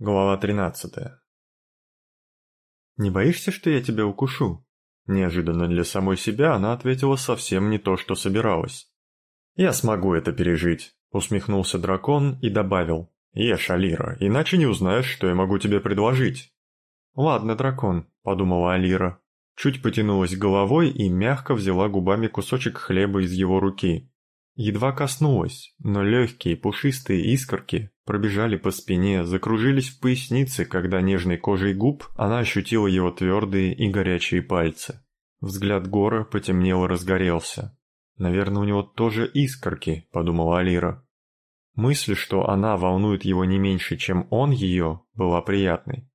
Глава 13. «Не боишься, что я тебя укушу?» Неожиданно для самой себя она ответила совсем не то, что собиралась. «Я смогу это пережить», — усмехнулся дракон и добавил. «Ешь, Алира, иначе не узнаешь, что я могу тебе предложить». «Ладно, дракон», — подумала Алира. Чуть потянулась головой и мягко взяла губами кусочек хлеба из его руки. Едва коснулась, но легкие пушистые искорки пробежали по спине, закружились в пояснице, когда нежной кожей губ она ощутила его твердые и горячие пальцы. Взгляд Гора потемнел и разгорелся. «Наверное, у него тоже искорки», — подумала Алира. Мысль, что она волнует его не меньше, чем он ее, была приятной.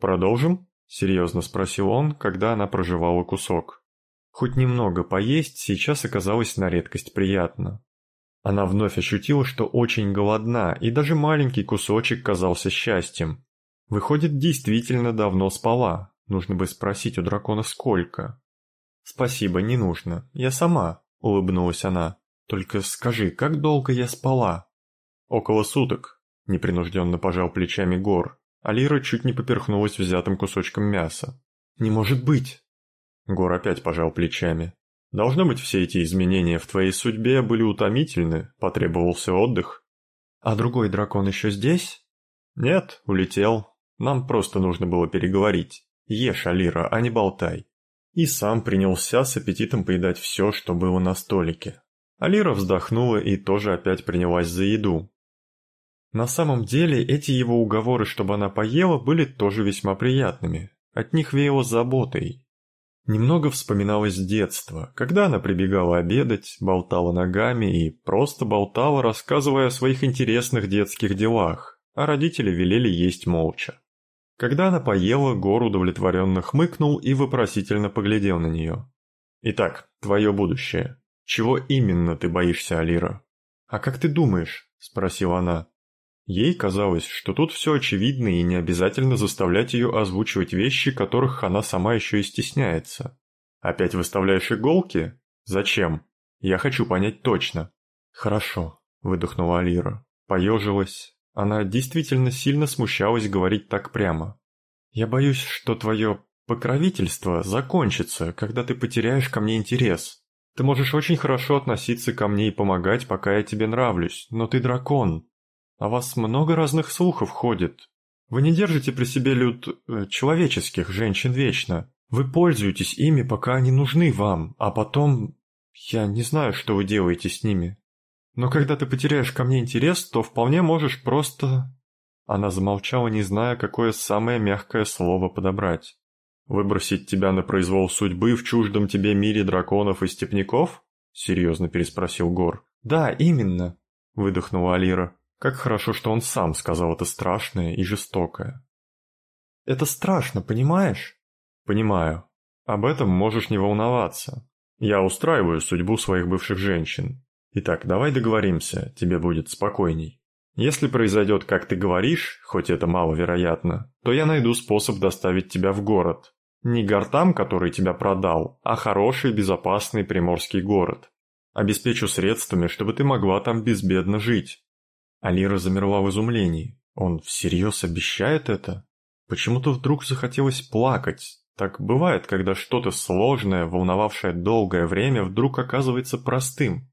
«Продолжим?» — серьезно спросил он, когда она проживала кусок. Хоть немного поесть сейчас оказалось на редкость приятно. Она вновь ощутила, что очень голодна, и даже маленький кусочек казался счастьем. Выходит, действительно давно спала. Нужно бы спросить у дракона сколько. «Спасибо, не нужно. Я сама», — улыбнулась она. «Только скажи, как долго я спала?» «Около суток», — непринужденно пожал плечами Гор. Алира чуть не поперхнулась взятым кусочком мяса. «Не может быть!» Гор опять пожал плечами. «Должно быть, все эти изменения в твоей судьбе были утомительны, потребовался отдых». «А другой дракон еще здесь?» «Нет, улетел. Нам просто нужно было переговорить. Ешь, Алира, а не болтай». И сам принялся с аппетитом поедать все, что было на столике. Алира вздохнула и тоже опять принялась за еду. На самом деле, эти его уговоры, чтобы она поела, были тоже весьма приятными. От них веяло заботой, Немного вспоминалось детство, когда она прибегала обедать, болтала ногами и просто болтала, рассказывая о своих интересных детских делах, а родители велели есть молча. Когда она поела, Гор удовлетворенно хмыкнул и вопросительно поглядел на нее. «Итак, твое будущее. Чего именно ты боишься, Алира?» «А как ты думаешь?» – спросила она. Ей казалось, что тут все очевидно и не обязательно заставлять ее озвучивать вещи, которых она сама еще и стесняется. Опять выставляешь иголки? Зачем? Я хочу понять точно. Хорошо, выдохнула Алира. Поежилась. Она действительно сильно смущалась говорить так прямо. Я боюсь, что твое покровительство закончится, когда ты потеряешь ко мне интерес. Ты можешь очень хорошо относиться ко мне и помогать, пока я тебе нравлюсь, но ты дракон, о вас много разных слухов ходит. Вы не держите при себе люд... Э, человеческих женщин вечно. Вы пользуетесь ими, пока они нужны вам, а потом... Я не знаю, что вы делаете с ними. Но когда ты потеряешь ко мне интерес, то вполне можешь просто...» Она замолчала, не зная, какое самое мягкое слово подобрать. «Выбросить тебя на произвол судьбы в чуждом тебе мире драконов и степняков?» — серьезно переспросил Гор. «Да, именно», — выдохнула Алира. Как хорошо, что он сам сказал это страшное и жестокое. «Это страшно, понимаешь?» «Понимаю. Об этом можешь не волноваться. Я устраиваю судьбу своих бывших женщин. Итак, давай договоримся, тебе будет спокойней. Если произойдет, как ты говоришь, хоть это маловероятно, то я найду способ доставить тебя в город. Не гортам, который тебя продал, а хороший, безопасный приморский город. Обеспечу средствами, чтобы ты могла там безбедно жить. Алира замерла в изумлении. Он всерьез обещает это? Почему-то вдруг захотелось плакать. Так бывает, когда что-то сложное, волновавшее долгое время, вдруг оказывается простым.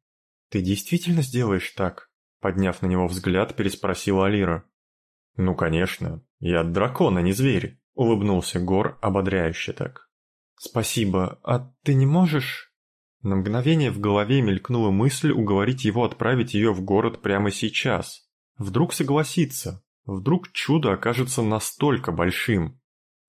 «Ты действительно сделаешь так?» Подняв на него взгляд, переспросила Алира. «Ну, конечно. Я дракон, а не зверь», — улыбнулся Гор, ободряюще так. «Спасибо. А ты не можешь...» На мгновение в голове мелькнула мысль уговорить его отправить ее в город прямо сейчас. Вдруг согласится, вдруг чудо окажется настолько большим.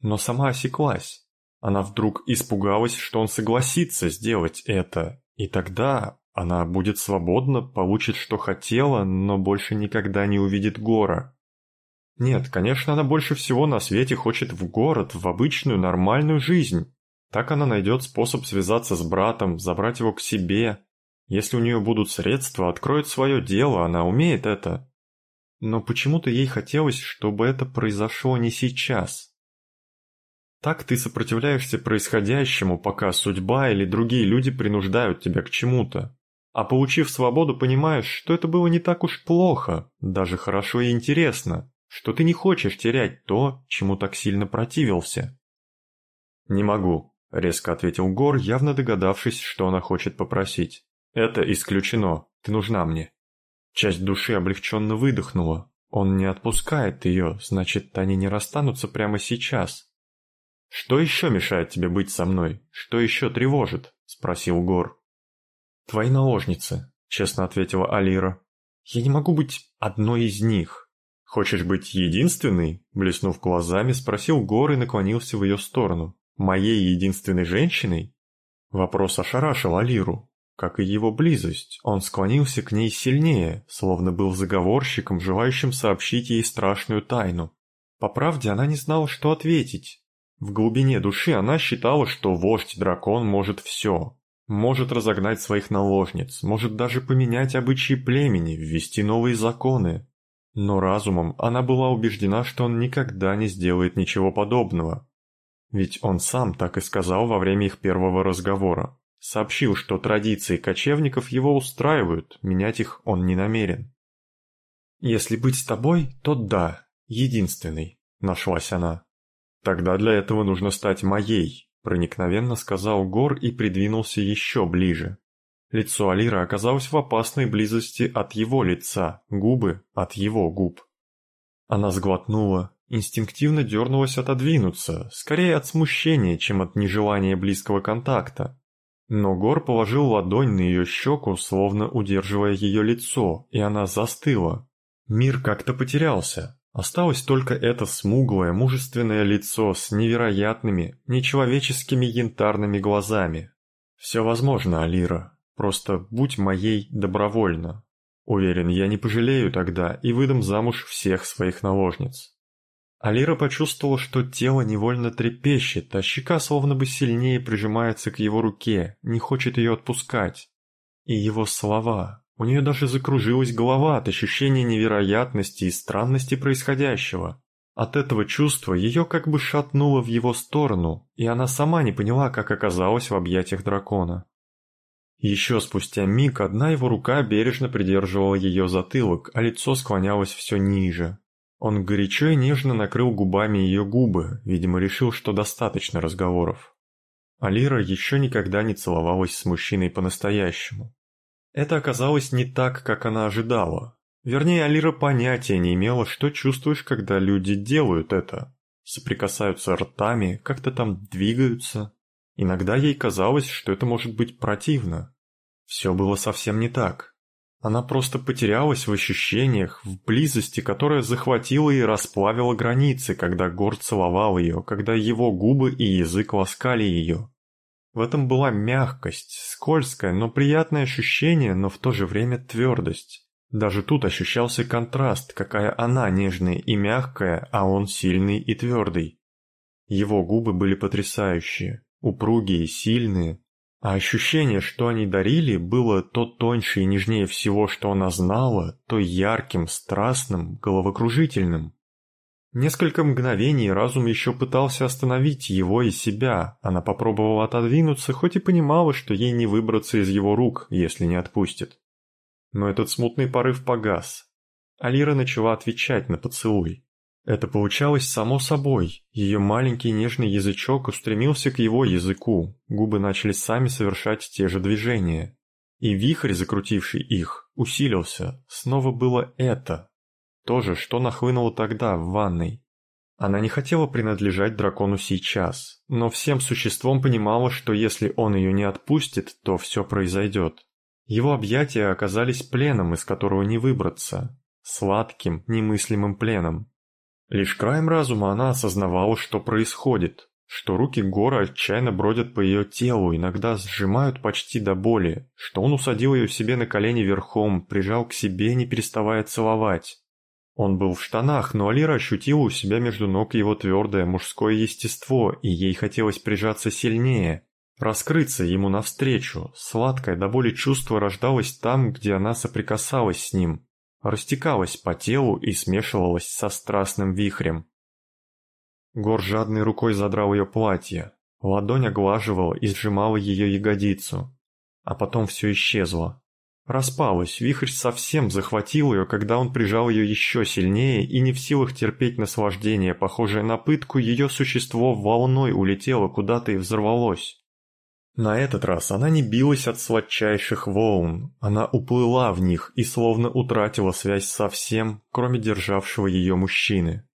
Но сама осеклась. Она вдруг испугалась, что он согласится сделать это, и тогда она будет свободна, получит, что хотела, но больше никогда не увидит Гора. Нет, конечно, она больше всего на свете хочет в город, в обычную нормальную жизнь. Так она найдет способ связаться с братом, забрать его к себе. Если у нее будут средства, откроет свое дело, она умеет это. Но почему-то ей хотелось, чтобы это произошло не сейчас. Так ты сопротивляешься происходящему, пока судьба или другие люди принуждают тебя к чему-то. А получив свободу, понимаешь, что это было не так уж плохо, даже хорошо и интересно, что ты не хочешь терять то, чему так сильно противился. «Не могу», — резко ответил Гор, явно догадавшись, что она хочет попросить. «Это исключено. Ты нужна мне». Часть души облегченно выдохнула. Он не отпускает ее, значит, они не расстанутся прямо сейчас. «Что еще мешает тебе быть со мной? Что еще тревожит?» — спросил Гор. «Твои наложницы», — честно ответила Алира. «Я не могу быть одной из них». «Хочешь быть единственной?» — блеснув глазами, спросил Гор и наклонился в ее сторону. «Моей единственной женщиной?» Вопрос ошарашил Алиру. Как и его близость, он склонился к ней сильнее, словно был заговорщиком, желающим сообщить ей страшную тайну. По правде она не знала, что ответить. В глубине души она считала, что вождь-дракон может все. Может разогнать своих наложниц, может даже поменять обычаи племени, ввести новые законы. Но разумом она была убеждена, что он никогда не сделает ничего подобного. Ведь он сам так и сказал во время их первого разговора. Сообщил, что традиции кочевников его устраивают, менять их он не намерен. «Если быть с тобой, то да, единственный», — нашлась она. «Тогда для этого нужно стать моей», — проникновенно сказал Гор и придвинулся еще ближе. Лицо Алира оказалось в опасной близости от его лица, губы от его губ. Она сглотнула, инстинктивно дернулась отодвинуться, скорее от смущения, чем от нежелания близкого контакта. Но Гор положил ладонь на ее щеку, словно удерживая ее лицо, и она застыла. Мир как-то потерялся. Осталось только это смуглое, мужественное лицо с невероятными, нечеловеческими янтарными глазами. «Все возможно, Алира. Просто будь моей добровольно. Уверен, я не пожалею тогда и выдам замуж всех своих наложниц». Алира почувствовала, что тело невольно трепещет, а щека словно бы сильнее прижимается к его руке, не хочет ее отпускать. И его слова. У нее даже закружилась голова от ощущения невероятности и странности происходящего. От этого чувства ее как бы шатнуло в его сторону, и она сама не поняла, как оказалась в объятиях дракона. Еще спустя миг одна его рука бережно придерживала ее затылок, а лицо склонялось все ниже. Он горячо и нежно накрыл губами ее губы, видимо, решил, что достаточно разговоров. Алира еще никогда не целовалась с мужчиной по-настоящему. Это оказалось не так, как она ожидала. Вернее, Алира понятия не имела, что чувствуешь, когда люди делают это. Соприкасаются ртами, как-то там двигаются. Иногда ей казалось, что это может быть противно. Все было совсем не так. Она просто потерялась в ощущениях, в близости, которая захватила и расплавила границы, когда Гор целовал ее, когда его губы и язык ласкали ее. В этом была мягкость, скользкое, но приятное ощущение, но в то же время твердость. Даже тут ощущался контраст, какая она нежная и мягкая, а он сильный и твердый. Его губы были потрясающие, упругие, сильные, а ощущение, что они дарили, было то тоньше и нежнее всего, что она знала, то ярким, страстным, головокружительным. Несколько мгновений разум еще пытался остановить его и себя, она попробовала отодвинуться, хоть и понимала, что ей не выбраться из его рук, если не отпустит. Но этот смутный порыв погас. Алира начала отвечать на поцелуй. Это получалось само собой. Ее маленький нежный язычок устремился к его языку, губы начали сами совершать те же движения. И вихрь, закрутивший их, усилился. Снова было это. То же, что нахлынуло тогда в ванной. Она не хотела принадлежать дракону сейчас, но всем существом понимала, что если он ее не отпустит, то все произойдет. Его объятия оказались пленом, из которого не выбраться. Сладким, немыслимым пленом. Лишь краем разума она осознавала, что происходит, что руки Гора отчаянно бродят по ее телу, иногда сжимают почти до боли, что он усадил ее себе на колени верхом, прижал к себе, не переставая целовать. Он был в штанах, но Алира ощутила у себя между ног его твердое мужское естество, и ей хотелось прижаться сильнее, раскрыться ему навстречу. Сладкое до боли чувство рождалось там, где она соприкасалась с ним, растекалась по телу и смешивалась со страстным вихрем. Гор жадной рукой задрал ее платье, ладонь оглаживала и сжимала ее ягодицу, а потом все исчезло. распалась, вихрь совсем захватил ее, когда он прижал ее еще сильнее, и не в силах терпеть наслаждение, похожее на пытку, ее существо волной улетело куда-то и взорвалось. На этот раз она не билась от сладчайших волн, она уплыла в них и словно утратила связь со всем, кроме державшего ее мужчины.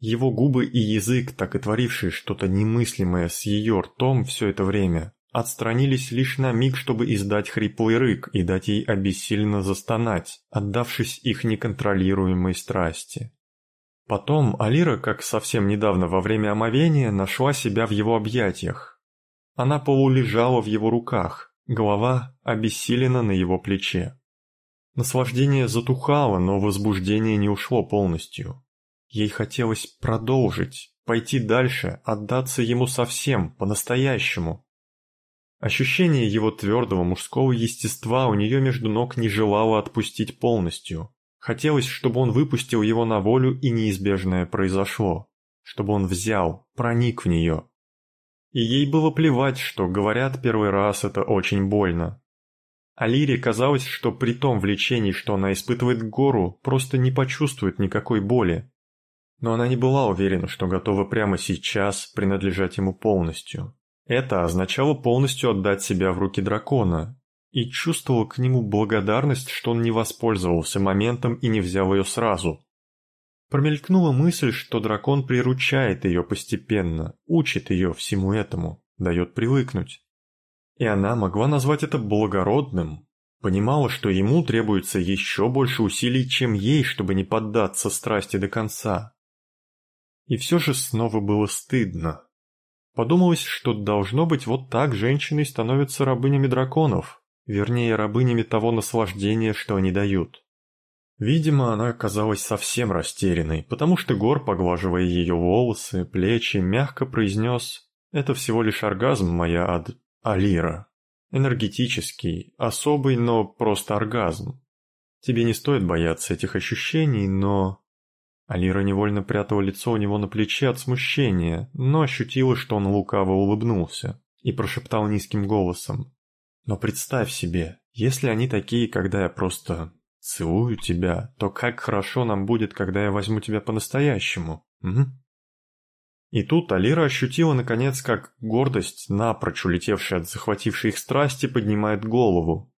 Его губы и язык, так и творившие что-то немыслимое с ее ртом все это время, отстранились лишь на миг, чтобы издать хриплый рык и дать ей обессиленно застонать, отдавшись их неконтролируемой страсти. Потом Алира, как совсем недавно во время омовения, нашла себя в его объятиях. Она полулежала в его руках, голова обессилена на его плече. Наслаждение затухало, но возбуждение не ушло полностью. Ей хотелось продолжить, пойти дальше, отдаться ему совсем, по-настоящему. Ощущение его твердого мужского естества у нее между ног не желало отпустить полностью. Хотелось, чтобы он выпустил его на волю, и неизбежное произошло. Чтобы он взял, проник в нее. И ей было плевать, что говорят первый раз это очень больно. А Лире казалось, что при том влечении, что она испытывает к гору, просто не почувствует никакой боли. Но она не была уверена, что готова прямо сейчас принадлежать ему полностью. Это означало полностью отдать себя в руки дракона, и чувствовал к нему благодарность, что он не воспользовался моментом и не взял ее сразу. Промелькнула мысль, что дракон приручает ее постепенно, учит ее всему этому, дает привыкнуть. И она могла назвать это благородным, понимала, что ему требуется еще больше усилий, чем ей, чтобы не поддаться страсти до конца. И все же снова было стыдно. Подумалось, что должно быть вот так женщины становятся рабынями драконов, вернее рабынями того наслаждения, что они дают. Видимо, она оказалась совсем растерянной, потому что Гор, поглаживая ее волосы, плечи, мягко произнес «Это всего лишь оргазм, моя ад... Алира. Энергетический, особый, но просто оргазм. Тебе не стоит бояться этих ощущений, но...» Алира невольно прятала лицо у него на плече от смущения, но ощутила, что он лукаво улыбнулся, и прошептал низким голосом. «Но представь себе, если они такие, когда я просто целую тебя, то как хорошо нам будет, когда я возьму тебя по-настоящему, угу?» И тут Алира ощутила, наконец, как гордость, напрочь улетевшая от захватившей их страсти, поднимает голову.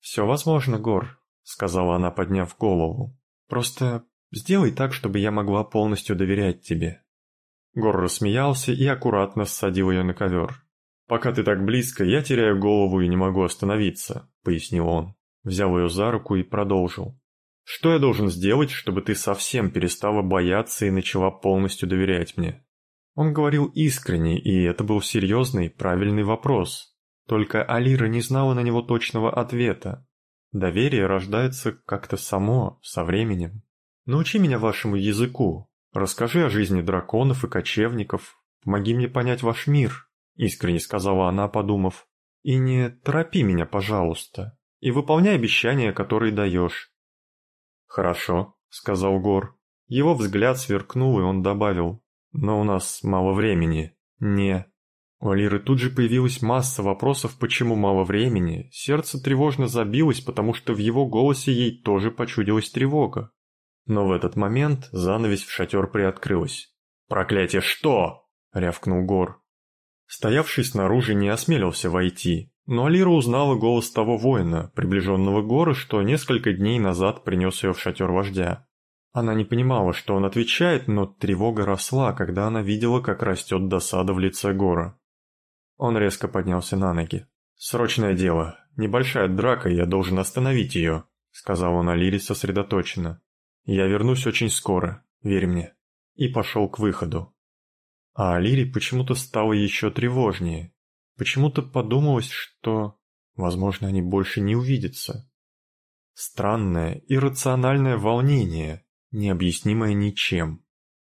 «Все возможно, Гор», — сказала она, подняв голову. «Просто Сделай так, чтобы я могла полностью доверять тебе». Гор рассмеялся и аккуратно ссадил ее на ковер. «Пока ты так близко, я теряю голову и не могу остановиться», — пояснил он. Взял ее за руку и продолжил. «Что я должен сделать, чтобы ты совсем перестала бояться и начала полностью доверять мне?» Он говорил искренне, и это был серьезный, правильный вопрос. Только Алира не знала на него точного ответа. Доверие рождается как-то само, со временем. Научи меня вашему языку. Расскажи о жизни драконов и кочевников. Помоги мне понять ваш мир», — искренне сказала она, подумав. «И не торопи меня, пожалуйста, и выполняй обещания, которые даешь». «Хорошо», — сказал Гор. Его взгляд сверкнул, и он добавил. «Но у нас мало времени. Не...» У Алиры тут же появилась масса вопросов, почему мало времени. Сердце тревожно забилось, потому что в его голосе ей тоже почудилась тревога. Но в этот момент занавесь в шатер приоткрылась. «Проклятие, что?» — рявкнул Гор. Стоявший снаружи не осмелился войти, но Алира узнала голос того воина, приближенного Гора, что несколько дней назад принес ее в шатер вождя. Она не понимала, что он отвечает, но тревога росла, когда она видела, как растет досада в лице Гора. Он резко поднялся на ноги. «Срочное дело. Небольшая драка, я должен остановить ее», — сказал он Алире сосредоточенно. Я вернусь очень скоро, верь мне. И пошел к выходу. А Алире почему-то стало еще тревожнее. Почему-то подумалось, что, возможно, они больше не увидятся. Странное, иррациональное волнение, необъяснимое ничем.